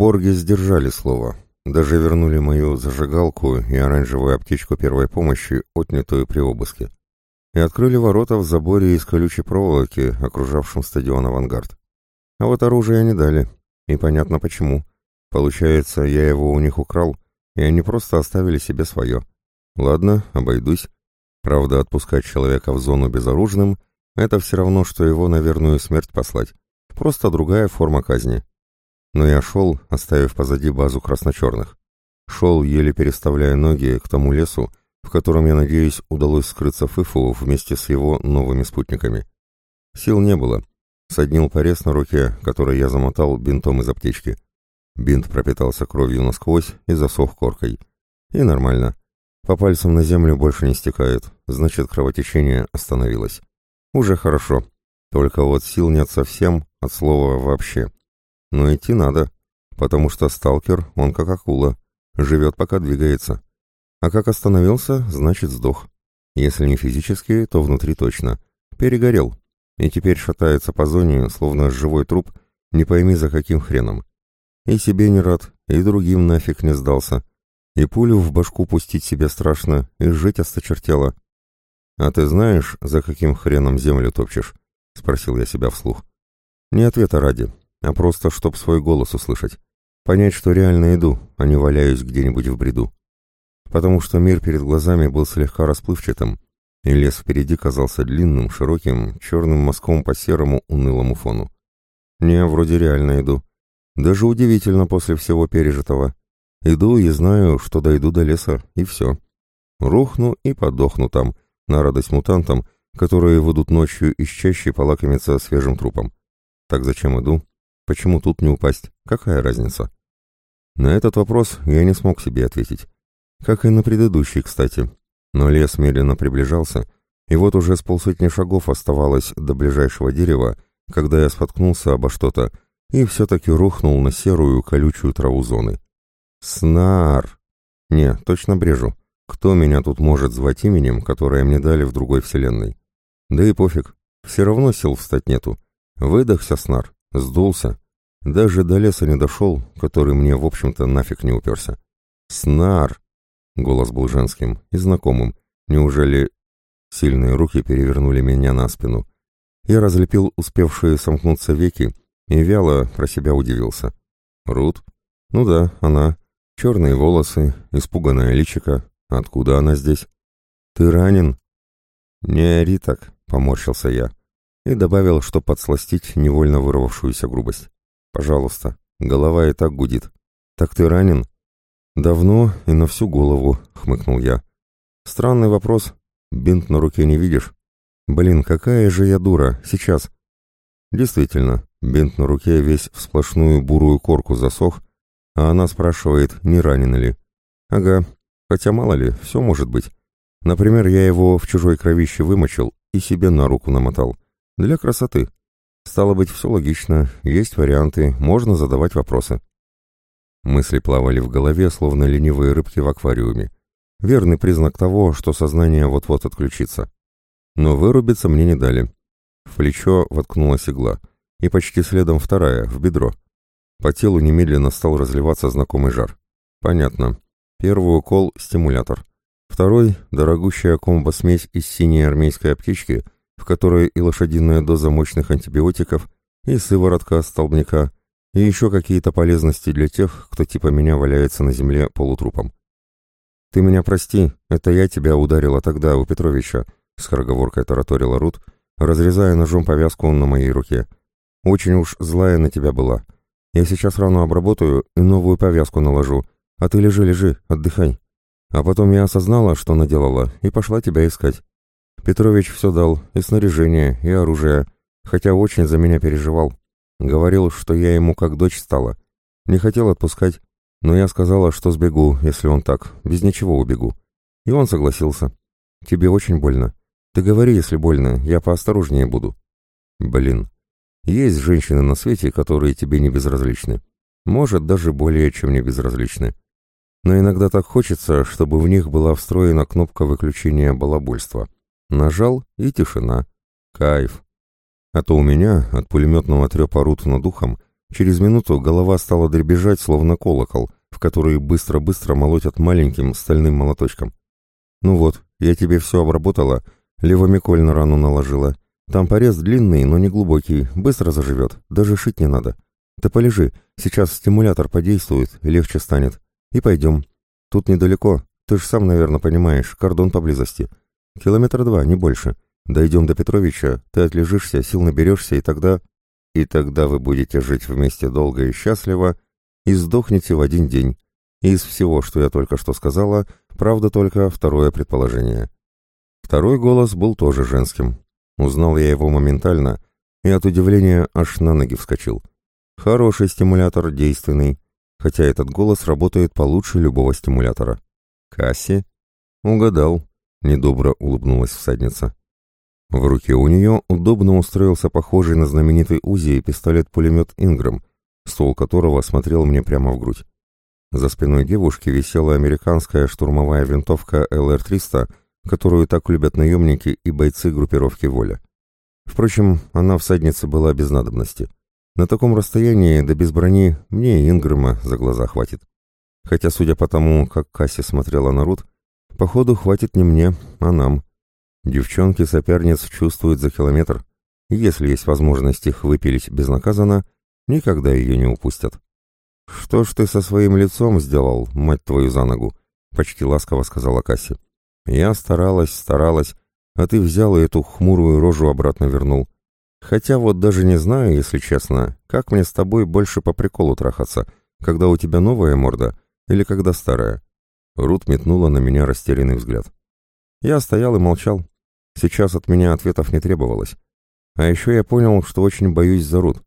Борги сдержали слово. Даже вернули мою зажигалку и оранжевую аптечку первой помощи, отнятую при обыске. И открыли ворота в заборе из колючей проволоки, окружавшем стадион «Авангард». А вот оружие не дали. И понятно почему. Получается, я его у них украл, и они просто оставили себе свое. Ладно, обойдусь. Правда, отпускать человека в зону безоружным — это все равно, что его на верную смерть послать. Просто другая форма казни. Но я шел, оставив позади базу красно-черных. Шел, еле переставляя ноги к тому лесу, в котором, я надеюсь, удалось скрыться Фыфу вместе с его новыми спутниками. Сил не было. Соднил порез на руке, который я замотал бинтом из аптечки. Бинт пропитался кровью насквозь и засох коркой. И нормально. По пальцам на землю больше не стекает, значит, кровотечение остановилось. Уже хорошо. Только вот сил нет совсем, от слова вообще. Но идти надо, потому что сталкер, он как акула, живет пока двигается. А как остановился, значит сдох. Если не физически, то внутри точно. Перегорел. И теперь шатается по зоне, словно живой труп, не пойми за каким хреном. И себе не рад, и другим нафиг не сдался. И пулю в башку пустить себе страшно, и жить осточертело. «А ты знаешь, за каким хреном землю топчешь?» — спросил я себя вслух. Не ответа ради, а просто чтоб свой голос услышать. Понять, что реально иду, а не валяюсь где-нибудь в бреду. Потому что мир перед глазами был слегка расплывчатым, и лес впереди казался длинным, широким, черным мазком по серому унылому фону. Не, вроде реально иду. Даже удивительно после всего пережитого. Иду и знаю, что дойду до леса, и все. Рухну и подохну там, на радость мутантам, которые выйдут ночью из чаще полакомиться свежим трупом. Так зачем иду? Почему тут не упасть? Какая разница? На этот вопрос я не смог себе ответить. Как и на предыдущий, кстати. Но лес медленно приближался, и вот уже с полсотни шагов оставалось до ближайшего дерева, когда я споткнулся обо что-то и все-таки рухнул на серую колючую траву зоны. Снар! Не, точно брежу. Кто меня тут может звать именем, которое мне дали в другой вселенной? Да и пофиг. Все равно сил встать нету. Выдохся, Снар. Сдулся. Даже до леса не дошел, который мне, в общем-то, нафиг не уперся. Снар! Голос был женским и знакомым. Неужели... Сильные руки перевернули меня на спину. Я разлепил успевшие сомкнуться веки и вяло про себя удивился. Рут? Ну да, она. Черные волосы, испуганная личика. Откуда она здесь? Ты ранен? Не ори так, поморщился я. И добавил, что подсластить невольно вырвавшуюся грубость. Пожалуйста, голова и так гудит. Так ты ранен? Давно и на всю голову, хмыкнул я. Странный вопрос. Бинт на руке не видишь? Блин, какая же я дура, сейчас. Действительно, бинт на руке весь в сплошную бурую корку засох, а она спрашивает, не ранен ли. Ага, хотя мало ли, все может быть. Например, я его в чужой кровище вымочил и себе на руку намотал. Для красоты. Стало быть, все логично, есть варианты, можно задавать вопросы. Мысли плавали в голове, словно ленивые рыбки в аквариуме. Верный признак того, что сознание вот-вот отключится. Но вырубиться мне не дали. В плечо воткнулась игла, и почти следом вторая, в бедро. По телу немедленно стал разливаться знакомый жар. Понятно. Первый укол — стимулятор. Второй — дорогущая комбо-смесь из синей армейской аптечки, в которой и лошадиная доза мощных антибиотиков, и сыворотка столбняка, и еще какие-то полезности для тех, кто типа меня валяется на земле полутрупом. «Ты меня прости, это я тебя ударила тогда у Петровича», — скороговоркой тараторила Рут, разрезая ножом повязку на моей руке. «Очень уж злая на тебя была. Я сейчас рану обработаю и новую повязку наложу, а ты лежи, лежи, отдыхай. А потом я осознала, что наделала, и пошла тебя искать. Петрович все дал, и снаряжение, и оружие, хотя очень за меня переживал. Говорил, что я ему как дочь стала. Не хотел отпускать, но я сказала, что сбегу, если он так, без ничего убегу. И он согласился. Тебе очень больно. Ты говори, если больно, я поосторожнее буду. Блин, есть женщины на свете, которые тебе не безразличны. Может, даже более чем не безразличны. Но иногда так хочется, чтобы в них была встроена кнопка выключения балабольства. Нажал — и тишина. Кайф. А то у меня от пулеметного трепа рут над ухом Через минуту голова стала дребезжать, словно колокол, в который быстро-быстро молотят маленьким стальным молоточком. «Ну вот, я тебе все обработала, левомиколь на рану наложила. Там порез длинный, но не глубокий, быстро заживет, даже шить не надо. Ты полежи, сейчас стимулятор подействует, легче станет. И пойдем. Тут недалеко, ты же сам, наверное, понимаешь, кордон поблизости. Километр два, не больше. Дойдем до Петровича, ты отлежишься, сил наберешься, и тогда... И тогда вы будете жить вместе долго и счастливо, и сдохнете в один день. Из всего, что я только что сказала, правда только второе предположение. Второй голос был тоже женским. Узнал я его моментально, и от удивления аж на ноги вскочил. Хороший стимулятор, действенный, хотя этот голос работает получше любого стимулятора. Касси? Угадал, недобро улыбнулась всадница. В руке у нее удобно устроился похожий на знаменитый УЗИ пистолет-пулемет «Инграм», ствол которого смотрел мне прямо в грудь. За спиной девушки висела американская штурмовая винтовка ЛР-300, которую так любят наемники и бойцы группировки «Воля». Впрочем, она всаднице была без надобности. На таком расстоянии, да без брони, мне и Ингрэма за глаза хватит. Хотя, судя по тому, как Касси смотрела на Рут, походу хватит не мне, а нам. Девчонки-соперниц чувствуют за километр. Если есть возможность их выпилить безнаказанно, никогда ее не упустят. «Что ж ты со своим лицом сделал, мать твою, за ногу?» — почти ласково сказала Касси. «Я старалась, старалась, а ты взял и эту хмурую рожу обратно вернул. Хотя вот даже не знаю, если честно, как мне с тобой больше по приколу трахаться, когда у тебя новая морда или когда старая?» Рут метнула на меня растерянный взгляд. Я стоял и молчал. Сейчас от меня ответов не требовалось. А еще я понял, что очень боюсь за Рут.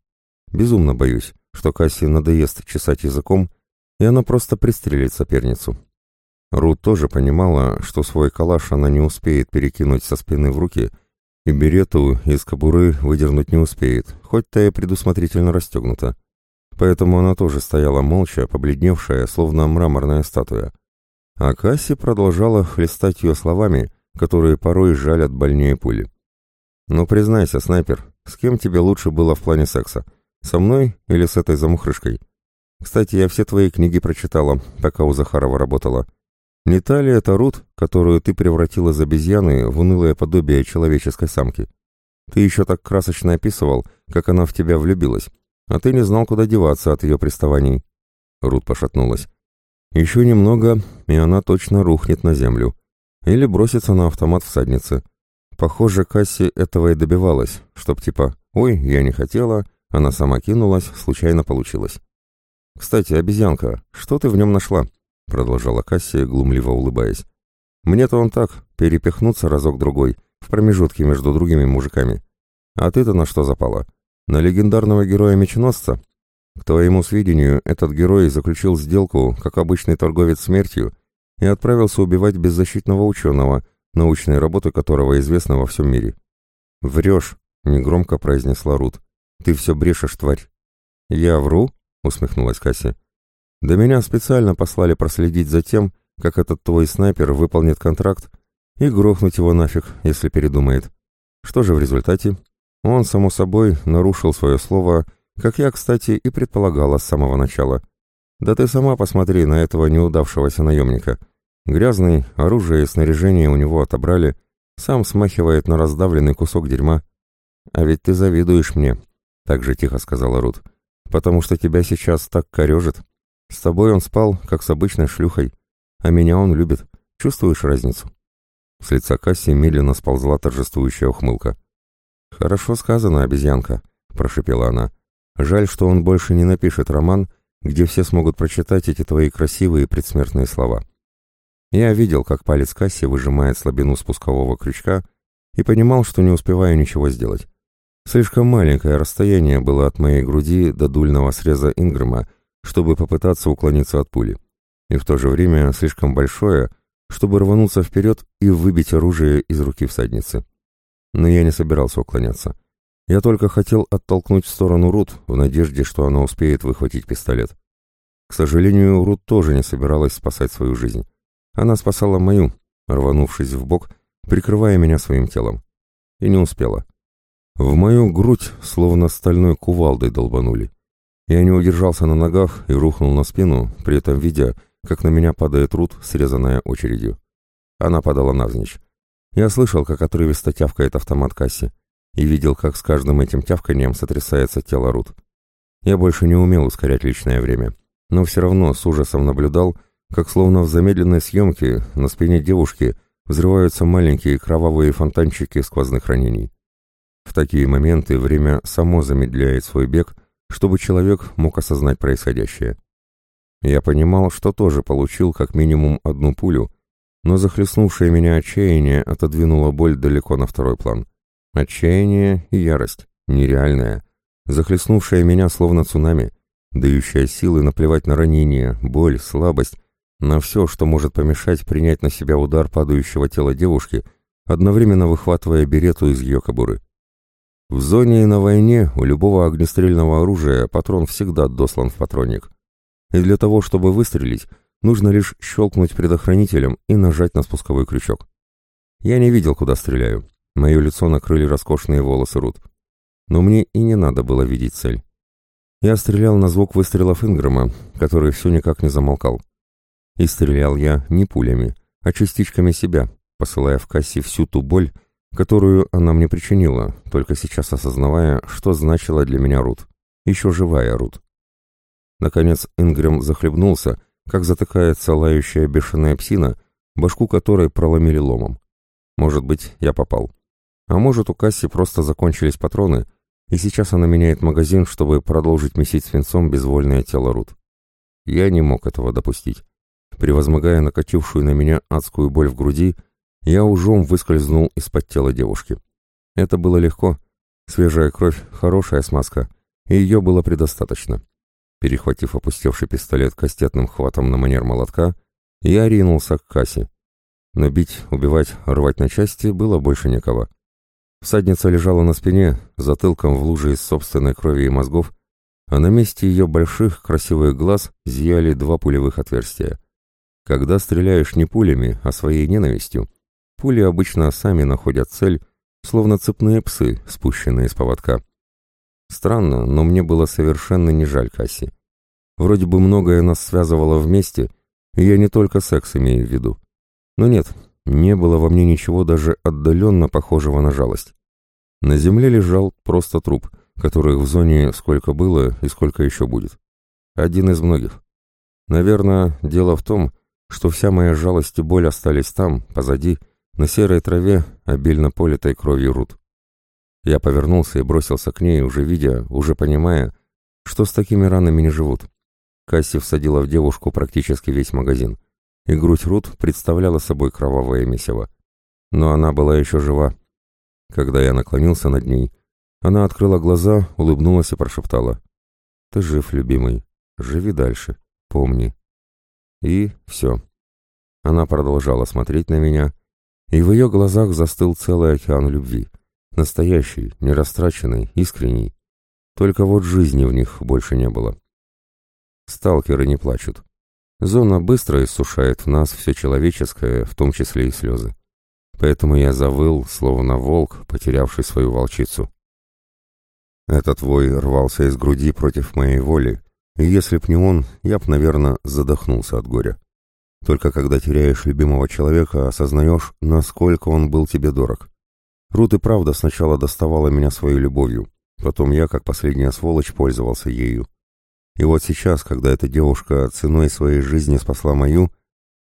Безумно боюсь, что Касси надоест чесать языком, и она просто пристрелит соперницу. Рут тоже понимала, что свой калаш она не успеет перекинуть со спины в руки, и берету из кобуры выдернуть не успеет, хоть та и предусмотрительно расстегнута. Поэтому она тоже стояла молча, побледневшая, словно мраморная статуя. А Касси продолжала хлестать ее словами, которые порой жалят больнее пули. «Ну, признайся, снайпер, с кем тебе лучше было в плане секса? Со мной или с этой замухрышкой? Кстати, я все твои книги прочитала, пока у Захарова работала. Не та ли это Рут, которую ты превратила из обезьяны в унылое подобие человеческой самки? Ты еще так красочно описывал, как она в тебя влюбилась, а ты не знал, куда деваться от ее приставаний». Рут пошатнулась. «Еще немного, и она точно рухнет на землю или броситься на автомат всадницы. Похоже, Касси этого и добивалась, чтоб типа «Ой, я не хотела», она сама кинулась, случайно получилось. «Кстати, обезьянка, что ты в нем нашла?» продолжала Касси, глумливо улыбаясь. «Мне-то он так, перепихнуться разок-другой, в промежутке между другими мужиками. А ты-то на что запала? На легендарного героя-меченосца? К твоему сведению, этот герой заключил сделку, как обычный торговец смертью, и отправился убивать беззащитного ученого, научные работы которого известны во всем мире. «Врешь», — негромко произнесла Рут. «Ты все брешешь, тварь». «Я вру?» — усмехнулась Касси. «Да меня специально послали проследить за тем, как этот твой снайпер выполнит контракт и грохнуть его нафиг, если передумает. Что же в результате? Он, само собой, нарушил свое слово, как я, кстати, и предполагала с самого начала. Да ты сама посмотри на этого неудавшегося наемника. Грязный, оружие и снаряжение у него отобрали, сам смахивает на раздавленный кусок дерьма. А ведь ты завидуешь мне, — так же тихо сказала Рут, — потому что тебя сейчас так корежит. С тобой он спал, как с обычной шлюхой, а меня он любит. Чувствуешь разницу?» С лица Касси медленно сползла торжествующая ухмылка. «Хорошо сказано, обезьянка», — прошепела она. «Жаль, что он больше не напишет роман, — где все смогут прочитать эти твои красивые предсмертные слова. Я видел, как палец Касси выжимает слабину спускового крючка и понимал, что не успеваю ничего сделать. Слишком маленькое расстояние было от моей груди до дульного среза Ингрэма, чтобы попытаться уклониться от пули, и в то же время слишком большое, чтобы рвануться вперед и выбить оружие из руки всадницы. Но я не собирался уклоняться. Я только хотел оттолкнуть в сторону Рут в надежде, что она успеет выхватить пистолет. К сожалению, Рут тоже не собиралась спасать свою жизнь. Она спасала мою, рванувшись в бок, прикрывая меня своим телом. И не успела. В мою грудь словно стальной кувалдой долбанули. Я не удержался на ногах и рухнул на спину, при этом видя, как на меня падает Рут, срезанная очередью. Она падала навзничь. Я слышал, как отрывисто тявкает автомат Касси, и видел, как с каждым этим тявканием сотрясается тело Рут. Я больше не умел ускорять личное время, но все равно с ужасом наблюдал, как словно в замедленной съемке на спине девушки взрываются маленькие кровавые фонтанчики сквозных ранений. В такие моменты время само замедляет свой бег, чтобы человек мог осознать происходящее. Я понимал, что тоже получил как минимум одну пулю, но захлестнувшее меня отчаяние отодвинуло боль далеко на второй план. Отчаяние и ярость, нереальная, захлестнувшая меня словно цунами, дающая силы наплевать на ранение, боль, слабость, на все, что может помешать принять на себя удар падающего тела девушки, одновременно выхватывая берету из ее кобуры. В зоне и на войне у любого огнестрельного оружия патрон всегда дослан в патронник. И для того, чтобы выстрелить, нужно лишь щелкнуть предохранителем и нажать на спусковой крючок. Я не видел, куда стреляю. Мое лицо накрыли роскошные волосы Рут. Но мне и не надо было видеть цель. Я стрелял на звук выстрелов Ингрэма, который все никак не замолкал. И стрелял я не пулями, а частичками себя, посылая в кассе всю ту боль, которую она мне причинила, только сейчас осознавая, что значила для меня Рут. Еще живая Рут. Наконец Ингрэм захлебнулся, как затыкается лающая бешеная псина, башку которой проломили ломом. Может быть, я попал. А может, у Касси просто закончились патроны, и сейчас она меняет магазин, чтобы продолжить месить свинцом безвольное тело Рут. Я не мог этого допустить. Превозмогая накатившую на меня адскую боль в груди, я ужом выскользнул из-под тела девушки. Это было легко. Свежая кровь, хорошая смазка, и ее было предостаточно. Перехватив опустевший пистолет кастетным хватом на манер молотка, я ринулся к кассе. Но бить, убивать, рвать на части было больше никого. Всадница лежала на спине, затылком в луже из собственной крови и мозгов, а на месте ее больших красивых глаз зияли два пулевых отверстия. Когда стреляешь не пулями, а своей ненавистью, пули обычно сами находят цель, словно цепные псы, спущенные с поводка. Странно, но мне было совершенно не жаль Касси. Вроде бы многое нас связывало вместе, и я не только секс имею в виду. Но нет, не было во мне ничего даже отдаленно похожего на жалость. На земле лежал просто труп, которых в зоне сколько было и сколько еще будет. Один из многих. Наверное, дело в том, что вся моя жалость и боль остались там, позади, на серой траве, обильно политой кровью рут. Я повернулся и бросился к ней, уже видя, уже понимая, что с такими ранами не живут. Касси всадила в девушку практически весь магазин и грудь Рут представляла собой кровавое месиво. Но она была еще жива. Когда я наклонился над ней, она открыла глаза, улыбнулась и прошептала. «Ты жив, любимый. Живи дальше. Помни». И все. Она продолжала смотреть на меня, и в ее глазах застыл целый океан любви. Настоящий, нерастраченный, искренний. Только вот жизни в них больше не было. Сталкеры не плачут. Зона быстро иссушает в нас все человеческое, в том числе и слезы. Поэтому я завыл, словно волк, потерявший свою волчицу. Этот вой рвался из груди против моей воли, и если б не он, я б, наверное, задохнулся от горя. Только когда теряешь любимого человека, осознаешь, насколько он был тебе дорог. Рут и правда сначала доставала меня своей любовью, потом я, как последняя сволочь, пользовался ею. И вот сейчас, когда эта девушка ценой своей жизни спасла мою,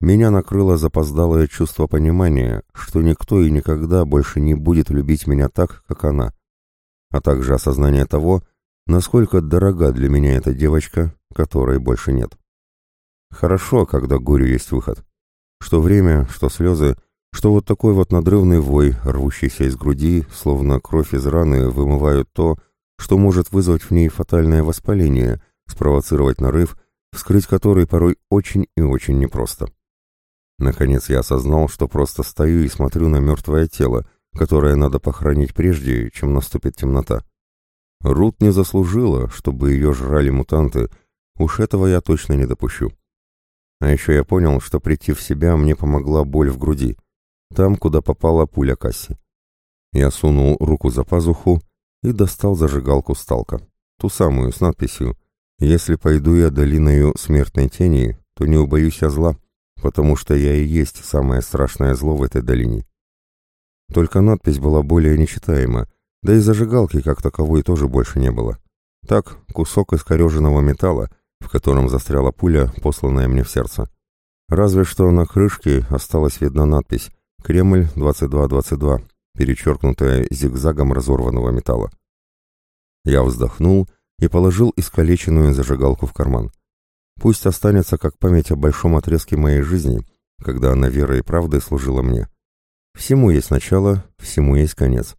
меня накрыло запоздалое чувство понимания, что никто и никогда больше не будет любить меня так, как она, а также осознание того, насколько дорога для меня эта девочка, которой больше нет. Хорошо, когда горю есть выход. Что время, что слезы, что вот такой вот надрывный вой, рвущийся из груди, словно кровь из раны, вымывают то, что может вызвать в ней фатальное воспаление, спровоцировать нарыв, вскрыть который порой очень и очень непросто. Наконец я осознал, что просто стою и смотрю на мертвое тело, которое надо похоронить прежде, чем наступит темнота. Рут не заслужила, чтобы ее жрали мутанты, уж этого я точно не допущу. А еще я понял, что прийти в себя мне помогла боль в груди, там, куда попала пуля Касси. Я сунул руку за пазуху и достал зажигалку сталка, ту самую с надписью Если пойду я долиною смертной тени, то не убоюсь я зла, потому что я и есть самое страшное зло в этой долине. Только надпись была более нечитаема, да и зажигалки как таковой тоже больше не было. Так, кусок искореженного металла, в котором застряла пуля, посланная мне в сердце. Разве что на крышке осталась видна надпись «Кремль 2222», перечеркнутая зигзагом разорванного металла. Я вздохнул и положил искалеченную зажигалку в карман. Пусть останется как память о большом отрезке моей жизни, когда она верой и правдой служила мне. Всему есть начало, всему есть конец.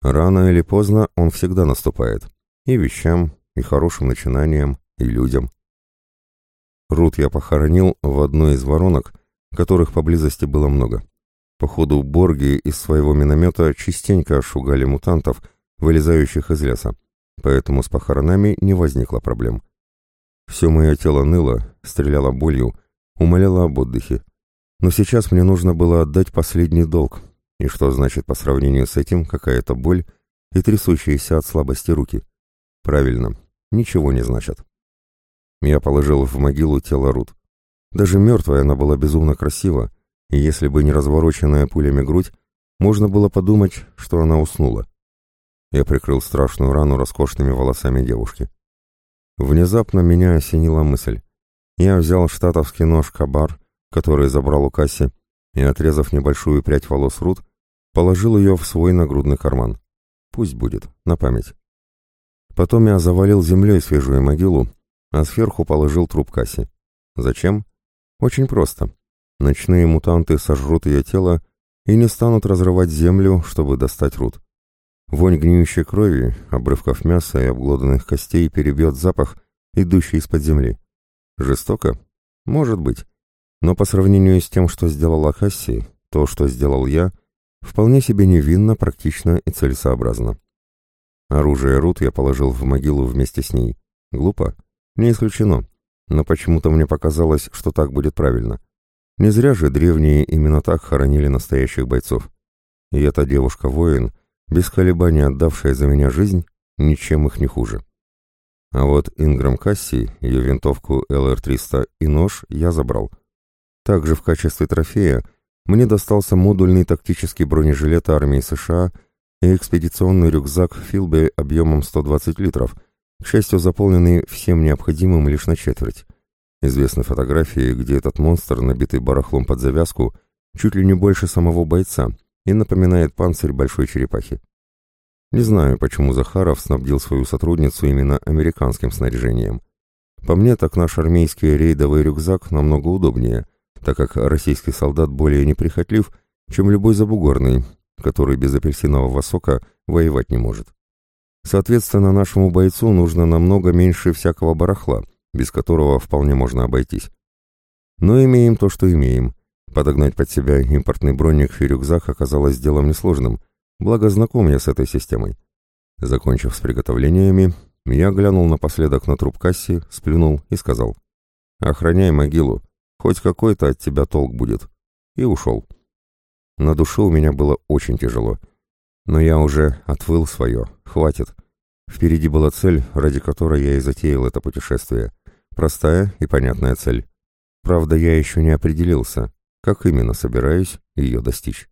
Рано или поздно он всегда наступает. И вещам, и хорошим начинаниям, и людям. Рут я похоронил в одной из воронок, которых поблизости было много. Походу, борги из своего миномета частенько шугали мутантов, вылезающих из леса, поэтому с похоронами не возникло проблем. Все мое тело ныло, стреляло болью, умоляло об отдыхе. Но сейчас мне нужно было отдать последний долг. И что значит по сравнению с этим какая-то боль и трясущиеся от слабости руки? Правильно, ничего не значит. Я положил в могилу тело Рут. Даже мертвая она была безумно красива, и если бы не развороченная пулями грудь, можно было подумать, что она уснула. Я прикрыл страшную рану роскошными волосами девушки. Внезапно меня осенила мысль. Я взял штатовский нож Кабар, который забрал у Касси, и, отрезав небольшую прядь волос Рут, положил ее в свой нагрудный карман. Пусть будет, на память. Потом я завалил землей свежую могилу, а сверху положил труп Касси. Зачем? Очень просто. Ночные мутанты сожрут ее тело и не станут разрывать землю, чтобы достать Рут. Вонь гниющей крови, обрывков мяса и обглоданных костей перебьет запах, идущий из-под земли. Жестоко? Может быть. Но по сравнению с тем, что сделала Касси, то, что сделал я, вполне себе невинно, практично и целесообразно. Оружие Рут я положил в могилу вместе с ней. Глупо? Не исключено. Но почему-то мне показалось, что так будет правильно. Не зря же древние именно так хоронили настоящих бойцов. И эта девушка-воин, без колебаний отдавшая за меня жизнь, ничем их не хуже. А вот Инграм Касси, ее винтовку ЛР-300 и нож я забрал. Также в качестве трофея мне достался модульный тактический бронежилет армии США и экспедиционный рюкзак Филби объемом 120 литров, к счастью, заполненный всем необходимым лишь на четверть. Известны фотографии, где этот монстр, набитый барахлом под завязку, чуть ли не больше самого бойца и напоминает панцирь большой черепахи. Не знаю, почему Захаров снабдил свою сотрудницу именно американским снаряжением. По мне, так наш армейский рейдовый рюкзак намного удобнее – так как российский солдат более неприхотлив, чем любой забугорный, который без апельсинового сока воевать не может. Соответственно, нашему бойцу нужно намного меньше всякого барахла, без которого вполне можно обойтись. Но имеем то, что имеем. Подогнать под себя импортный броник и рюкзак оказалось делом несложным, благо знаком я с этой системой. Закончив с приготовлениями, я глянул напоследок на труп Касси, сплюнул и сказал «Охраняй могилу, Хоть какой-то от тебя толк будет. И ушел. На душе у меня было очень тяжело. Но я уже отвыл свое. Хватит. Впереди была цель, ради которой я и затеял это путешествие. Простая и понятная цель. Правда, я еще не определился, как именно собираюсь ее достичь.